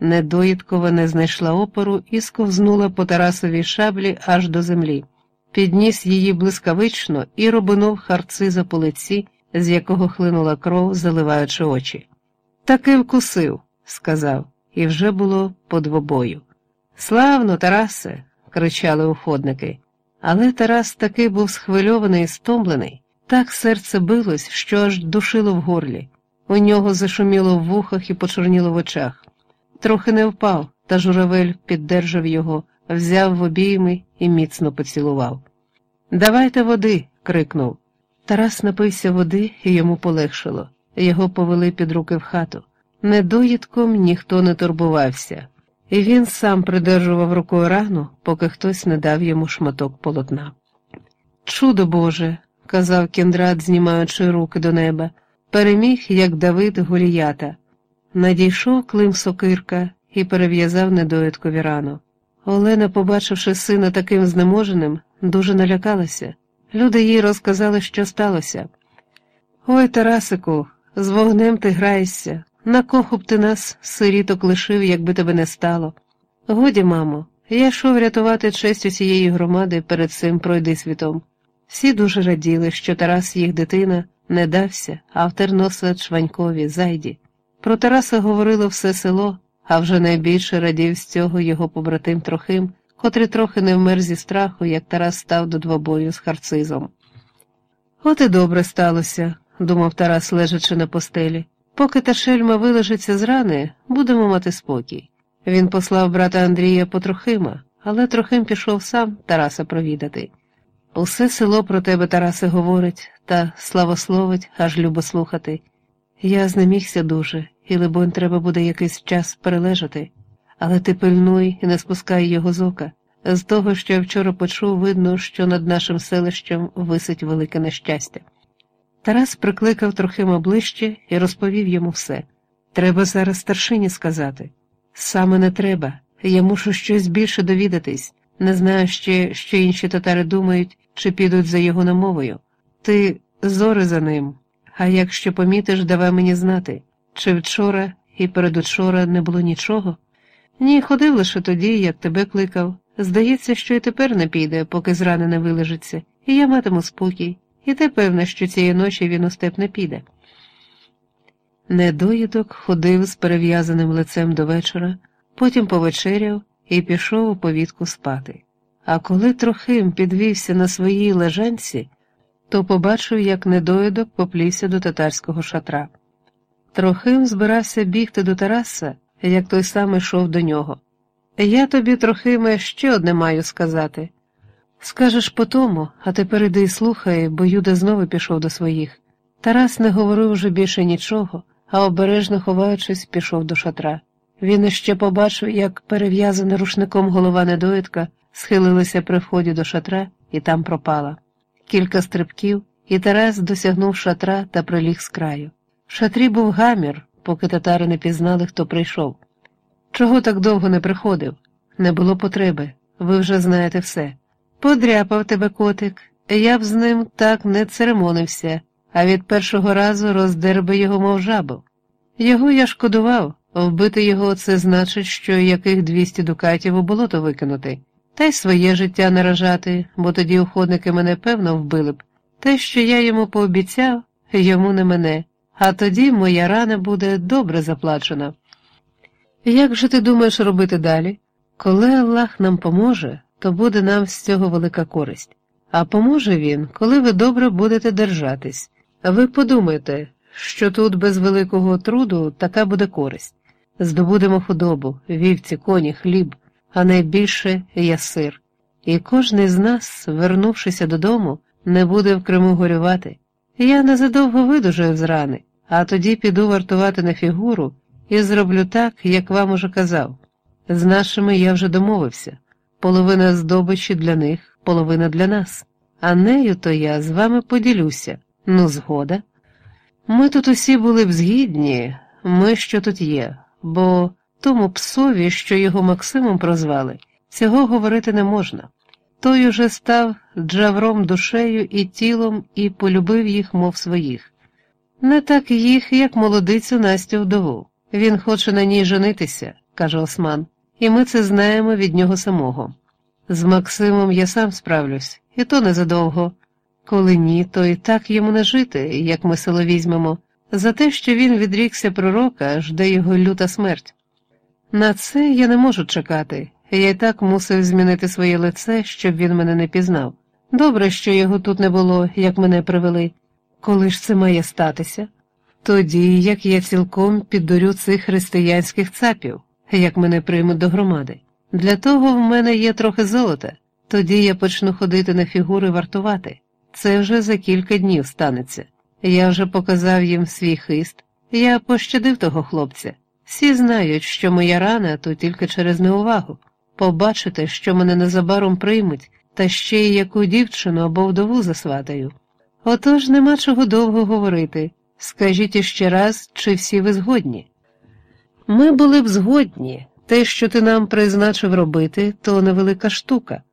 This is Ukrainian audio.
Недоїдкова не знайшла опору і сковзнула по Тарасовій шаблі аж до землі. Підніс її блискавично і робинув харциза по лиці, з якого хлинула кров, заливаючи очі. Таки вкусив, сказав, і вже було по двобою. Славно, Тарасе, кричали уходники. Але Тарас таки був схвильований і стомлений, так серце билось, що аж душило в горлі. У нього зашуміло в вухах і почорніло в очах. Трохи не впав, та журавель піддержав його, взяв в обійми і міцно поцілував. Давайте води. крикнув. Тарас напився води і йому полегшило. Його повели під руки в хату. Недоїдком ніхто не турбувався, і він сам придержував рукою рану, поки хтось не дав йому шматок полотна. Чудо Боже, казав Кіндрат, знімаючи руки до неба, переміг, як Давид Голіята. Надійшов Клим Сокирка і перев'язав недоїдкові рану. Олена, побачивши сина таким знеможеним, дуже налякалася. Люди їй розказали, що сталося. Ой, Тарасику, з вогнем ти граєшся. На кого б ти нас, сиріток, лишив, якби тебе не стало. Годі, мамо, я йшов рятувати честь усієї громади перед цим пройди світом. Всі дуже раділи, що Тарас їх дитина не дався, а втер носа Чванькові, зайді. Про Тараса говорило все село, а вже найбільше радів з цього його побратим Трохим, котрий трохи не вмер зі страху, як Тарас став до двобою з харцизом. От і добре сталося, думав Тарас, лежачи на постелі. Поки та шельма вилежиться з рани, будемо мати спокій. Він послав брата Андрія по Трохима, але Трохим пішов сам Тараса провідати. Усе село про тебе, Тарасе, говорить та славословить, аж любо слухати. Я знемігся дуже, і, либонь, треба буде якийсь час перележати, але ти пильнуй і не спускай його з ока. З того, що я вчора почув, видно, що над нашим селищем висить велике нещастя. Тарас прикликав Трохима ближче і розповів йому все. Треба зараз старшині сказати. Саме не треба, я мушу щось більше довідатись, не знаю ще, що інші татари думають, чи підуть за його намовою. Ти зори за ним, а якщо помітиш, давай мені знати, чи вчора і передучора не було нічого? Ні, ходив лише тоді, як тебе кликав. Здається, що і тепер не піде, поки з рани не вилежиться, і я матиму спокій, і те певне, що цієї ночі він у степ не піде. Недоїдок ходив з перев'язаним лицем до вечора, потім повечеряв і пішов у повітку спати. А коли Трохим підвівся на своїй лежанці, то побачив, як недоїдок поплівся до татарського шатра. Трохим збирався бігти до Тараса, як той сам йшов до нього. Я тобі, Трохиме, ще одне маю сказати. Скажеш по тому, а тепер іди і слухай, бо Юда знову пішов до своїх. Тарас не говорив уже більше нічого, а обережно ховаючись, пішов до шатра. Він іще побачив, як перев'язана рушником голова недоїдка схилилася при вході до шатра і там пропала. Кілька стрибків, і Тарас досягнув шатра та приліг з краю. Шатрі був гамір, поки татари не пізнали, хто прийшов. Чого так довго не приходив? Не було потреби, ви вже знаєте все. Подряпав тебе котик, я б з ним так не церемонився, а від першого разу роздер би його, мов жабу. Його я шкодував, вбити його це значить, що яких двісті дукатів у болото викинути, та й своє життя наражати, бо тоді уходники мене певно вбили б. Те, що я йому пообіцяв, йому не мене, а тоді моя рана буде добре заплачена. Як же ти думаєш робити далі? Коли Аллах нам поможе, то буде нам з цього велика користь. А поможе він, коли ви добре будете держатись. Ви подумайте, що тут без великого труду така буде користь. Здобудемо худобу, вівці, коні, хліб, а найбільше ясир. І кожний з нас, вернувшися додому, не буде в Криму горювати. Я незадовго видужаю з рани, а тоді піду вартувати на фігуру і зроблю так, як вам уже казав. З нашими я вже домовився половина здобичі для них, половина для нас, а нею то я з вами поділюся. Ну, згода. Ми тут усі були б згідні, ми що тут є, бо тому псові, що його Максимом прозвали, цього говорити не можна. Той уже став джавром душею і тілом і полюбив їх, мов своїх. Не так їх, як молодицю Настю вдову. Він хоче на ній женитися, каже Осман, і ми це знаємо від нього самого. З Максимом я сам справлюсь, і то незадовго. Коли ні, то і так йому не жити, як ми село візьмемо, за те, що він відрікся пророка, жде його люта смерть. На це я не можу чекати, я й так мусив змінити своє лице, щоб він мене не пізнав. Добре, що його тут не було, як мене привели. Коли ж це має статися? Тоді, як я цілком піддурю цих християнських цапів, як мене приймуть до громади. Для того в мене є трохи золота, тоді я почну ходити на фігури вартувати. Це вже за кілька днів станеться. Я вже показав їм свій хист, я пощадив того хлопця. Всі знають, що моя рана то тільки через неувагу. Побачите, що мене незабаром приймуть, та ще й яку дівчину або вдову засватаю. Отож нема чого довго говорити. Скажіть іще раз, чи всі ви згодні? Ми були б згодні. Те, що ти нам призначив робити, то невелика штука.